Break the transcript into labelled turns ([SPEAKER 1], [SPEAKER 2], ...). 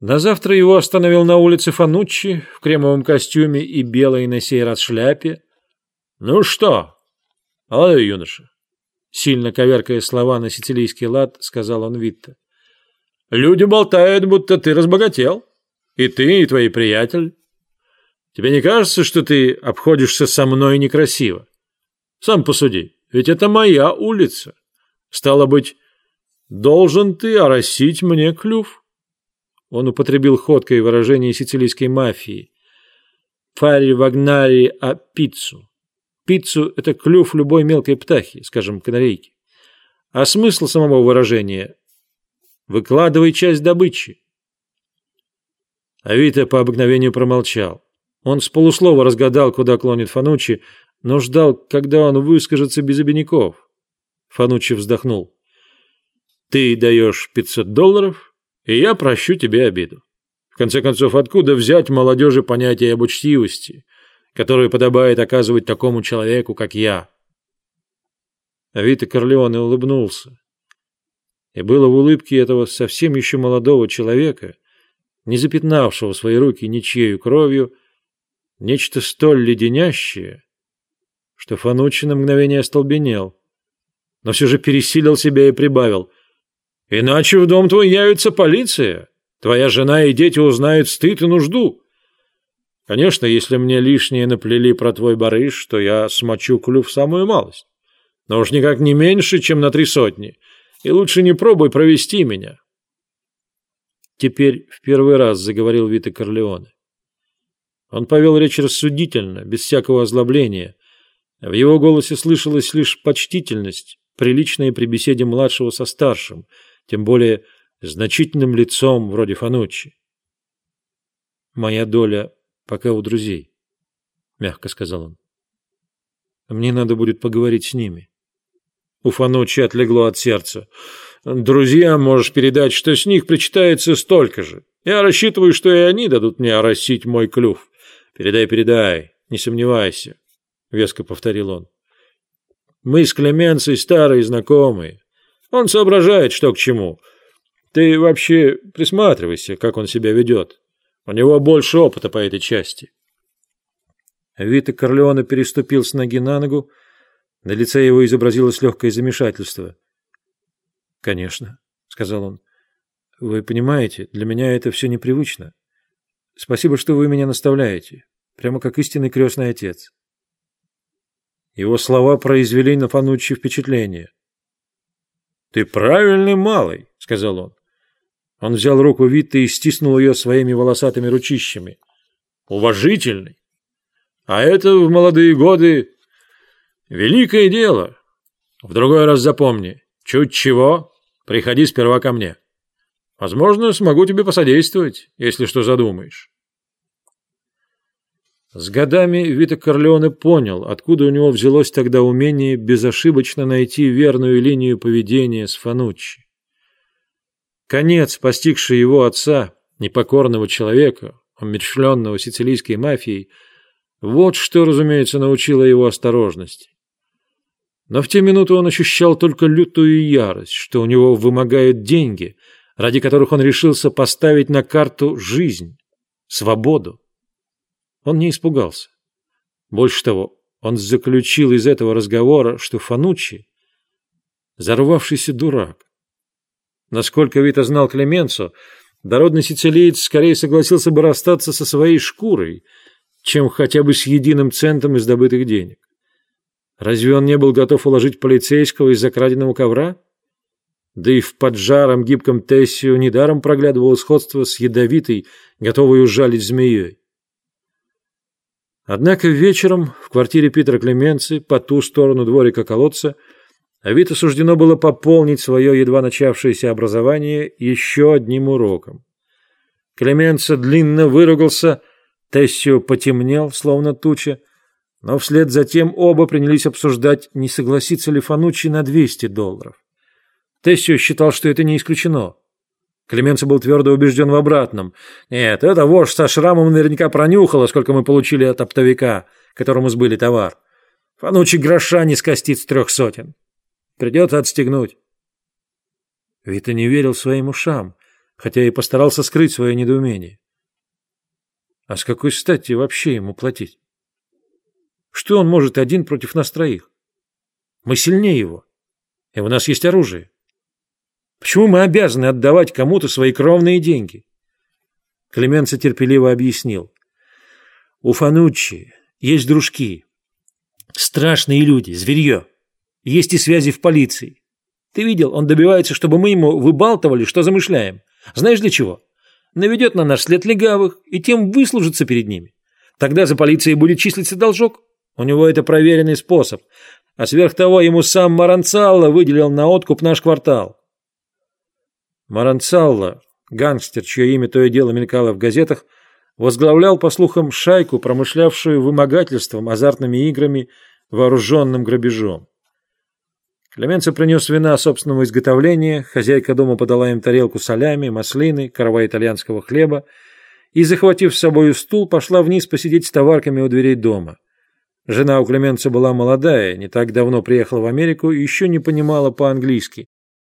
[SPEAKER 1] На завтра его остановил на улице Фануччи в кремовом костюме и белой на сей раз шляпе. «Ну что, молодой юноша?» Сильно коверкая слова на сицилийский лад, сказал он Витте. «Люди болтают, будто ты разбогател. И ты, и твои приятели. Тебе не кажется, что ты обходишься со мной некрасиво? Сам посуди, ведь это моя улица. Стало быть, должен ты оросить мне клюв». Он употребил ходкое выражение сицилийской мафии. «Фари вагнари а пиццу». Пиццу – это клюв любой мелкой птахи, скажем, канарейки. А смысл самого выражения – выкладывай часть добычи. Авито по обыкновению промолчал. Он с полуслова разгадал, куда клонит Фанучи, но ждал, когда он выскажется без обиняков. Фанучи вздохнул. «Ты даешь 500 долларов, и я прощу тебе обиду. В конце концов, откуда взять молодежи понятие об учтивости, которое подобает оказывать такому человеку, как я?» Авито Корлеоне улыбнулся. И было в улыбке этого совсем еще молодого человека, не запятнавшего свои руки ничьей кровью, нечто столь леденящее, что Фанучи на мгновение остолбенел, но все же пересилил себя и прибавил. Иначе в дом твой явится полиция. Твоя жена и дети узнают стыд и нужду. Конечно, если мне лишнее наплели про твой барыш, то я смочу клюв самую малость. Но уж никак не меньше, чем на три сотни. И лучше не пробуй провести меня. Теперь в первый раз заговорил Вита Корлеоне. Он повел речь рассудительно, без всякого озлобления. В его голосе слышалась лишь почтительность, приличная при беседе младшего со старшим – тем более значительным лицом вроде Фануччи. «Моя доля пока у друзей», — мягко сказал он. «Мне надо будет поговорить с ними». У Фануччи отлегло от сердца. «Друзьям можешь передать, что с них причитается столько же. Я рассчитываю, что и они дадут мне оросить мой клюв. Передай, передай, не сомневайся», — веско повторил он. «Мы с Клеменцией старые знакомые. Он соображает, что к чему. Ты вообще присматривайся, как он себя ведет. У него больше опыта по этой части. Вита Корлеона переступил с ноги на ногу. На лице его изобразилось легкое замешательство. «Конечно», — сказал он. «Вы понимаете, для меня это все непривычно. Спасибо, что вы меня наставляете, прямо как истинный крестный отец». Его слова произвели на Фануччи впечатление. «Ты правильный малый», — сказал он. Он взял руку Витты и стиснул ее своими волосатыми ручищами. «Уважительный. А это в молодые годы великое дело. В другой раз запомни, чуть чего, приходи сперва ко мне. Возможно, смогу тебе посодействовать, если что задумаешь». С годами Вита Корлеоне понял, откуда у него взялось тогда умение безошибочно найти верную линию поведения с Фануччи. Конец, постигший его отца, непокорного человека, умершленного сицилийской мафией, вот что, разумеется, научило его осторожности. Но в те минуты он ощущал только лютую ярость, что у него вымогают деньги, ради которых он решился поставить на карту жизнь, свободу. Он не испугался. Больше того, он заключил из этого разговора, что Фануччи – зарвавшийся дурак. Насколько Вита знал Клеменцо, дородный сицилиец скорее согласился бы расстаться со своей шкурой, чем хотя бы с единым центом из добытых денег. Разве он не был готов уложить полицейского из-за краденого ковра? Да и в поджаром гибком Тессию недаром проглядывало сходство с ядовитой, готовой ужалить змеей. Однако вечером в квартире Питера Клеменци по ту сторону дворика колодца Авито суждено было пополнить свое едва начавшееся образование еще одним уроком. Клеменцо длинно выругался, Тессио потемнел, словно туча, но вслед за тем оба принялись обсуждать, не согласится ли Фануччи на 200 долларов. Тессио считал, что это не исключено. Клеменцо был твердо убежден в обратном. Нет, это вождь со шрамом наверняка пронюхала, сколько мы получили от оптовика, которому сбыли товар. Фанучи гроша не скостит с трех сотен. Придется отстегнуть. Вита не верил своим ушам. хотя и постарался скрыть свое недоумение. А с какой стати вообще ему платить? Что он может один против нас троих? Мы сильнее его, и у нас есть оружие. Почему мы обязаны отдавать кому-то свои кровные деньги? Клеменцо терпеливо объяснил. У Фануччи есть дружки. Страшные люди, зверье. Есть и связи в полиции. Ты видел, он добивается, чтобы мы ему выбалтывали, что замышляем. Знаешь для чего? Наведет на наш след легавых и тем выслужится перед ними. Тогда за полицией будет числиться должок. У него это проверенный способ. А сверх того ему сам Маранцалло выделил на откуп наш квартал. Маранцалло, гангстер, чье имя то и дело мелькало в газетах, возглавлял, по слухам, шайку, промышлявшую вымогательством, азартными играми, вооруженным грабежом. Клеменцо принес вина собственного изготовления, хозяйка дома подала им тарелку солями, маслины, корова итальянского хлеба и, захватив с собой стул, пошла вниз посидеть с товарками у дверей дома. Жена у Клеменца была молодая, не так давно приехала в Америку и еще не понимала по-английски.